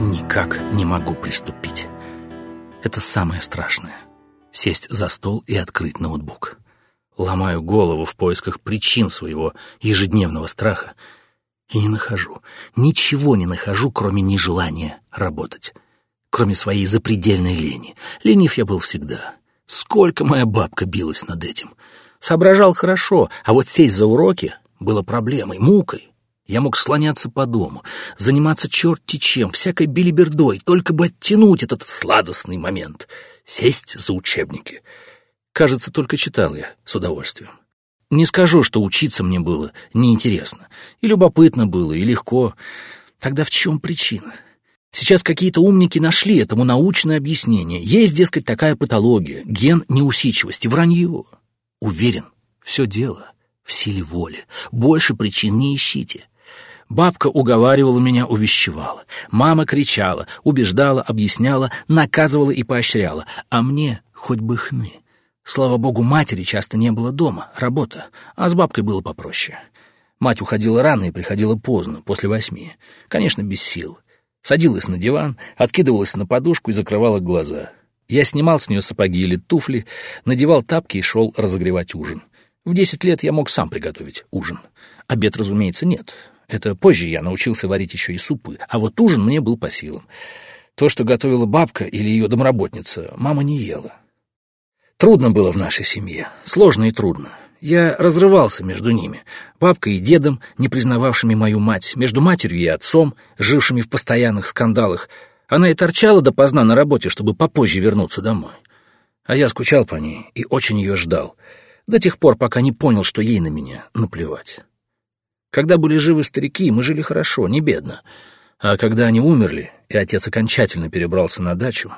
никак не могу приступить. Это самое страшное — сесть за стол и открыть ноутбук. Ломаю голову в поисках причин своего ежедневного страха и не нахожу, ничего не нахожу, кроме нежелания работать, кроме своей запредельной лени. Ленив я был всегда. Сколько моя бабка билась над этим. Соображал хорошо, а вот сесть за уроки было проблемой, мукой. Я мог слоняться по дому, заниматься черти чем, всякой билибердой, только бы оттянуть этот сладостный момент, сесть за учебники. Кажется, только читал я с удовольствием. Не скажу, что учиться мне было неинтересно. И любопытно было, и легко. Тогда в чем причина? Сейчас какие-то умники нашли этому научное объяснение. Есть, дескать, такая патология, ген неусидчивости, вранье. Уверен, все дело в силе воли. Больше причин не ищите. Бабка уговаривала меня, увещевала. Мама кричала, убеждала, объясняла, наказывала и поощряла. А мне хоть бы хны. Слава богу, матери часто не было дома, работа, а с бабкой было попроще. Мать уходила рано и приходила поздно, после восьми. Конечно, без сил. Садилась на диван, откидывалась на подушку и закрывала глаза. Я снимал с нее сапоги или туфли, надевал тапки и шел разогревать ужин. В десять лет я мог сам приготовить ужин. Обед, разумеется, нет. Это позже я научился варить еще и супы, а вот ужин мне был по силам. То, что готовила бабка или ее домработница, мама не ела. Трудно было в нашей семье, сложно и трудно. Я разрывался между ними, бабкой и дедом, не признававшими мою мать, между матерью и отцом, жившими в постоянных скандалах. Она и торчала допоздна на работе, чтобы попозже вернуться домой. А я скучал по ней и очень ее ждал, до тех пор, пока не понял, что ей на меня наплевать. Когда были живы старики, мы жили хорошо, не бедно. А когда они умерли, и отец окончательно перебрался на дачу,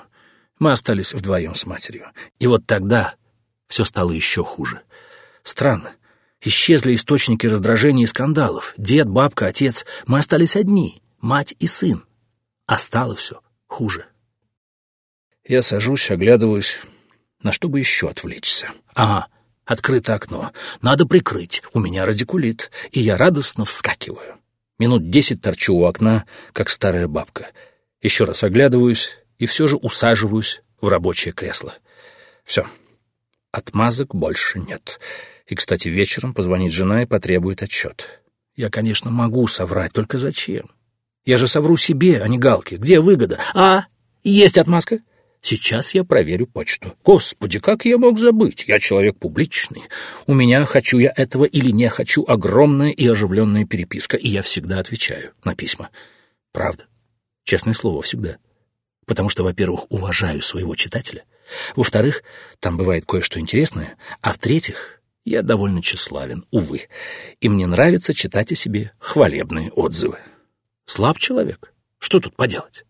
мы остались вдвоем с матерью. И вот тогда все стало еще хуже. Странно. Исчезли источники раздражения и скандалов. Дед, бабка, отец. Мы остались одни, мать и сын. А стало все хуже. Я сажусь, оглядываюсь, на что бы еще отвлечься. Ага, Открыто окно. Надо прикрыть. У меня радикулит. И я радостно вскакиваю. Минут десять торчу у окна, как старая бабка. Еще раз оглядываюсь и все же усаживаюсь в рабочее кресло. Все. Отмазок больше нет. И, кстати, вечером позвонит жена и потребует отчет. Я, конечно, могу соврать, только зачем? Я же совру себе, а не Галке. Где выгода? А, есть отмазка? Сейчас я проверю почту. Господи, как я мог забыть? Я человек публичный. У меня, хочу я этого или не хочу, огромная и оживленная переписка, и я всегда отвечаю на письма. Правда. Честное слово, всегда. Потому что, во-первых, уважаю своего читателя. Во-вторых, там бывает кое-что интересное. А в-третьих, я довольно тщеславен, увы. И мне нравится читать о себе хвалебные отзывы. Слаб человек. Что тут поделать?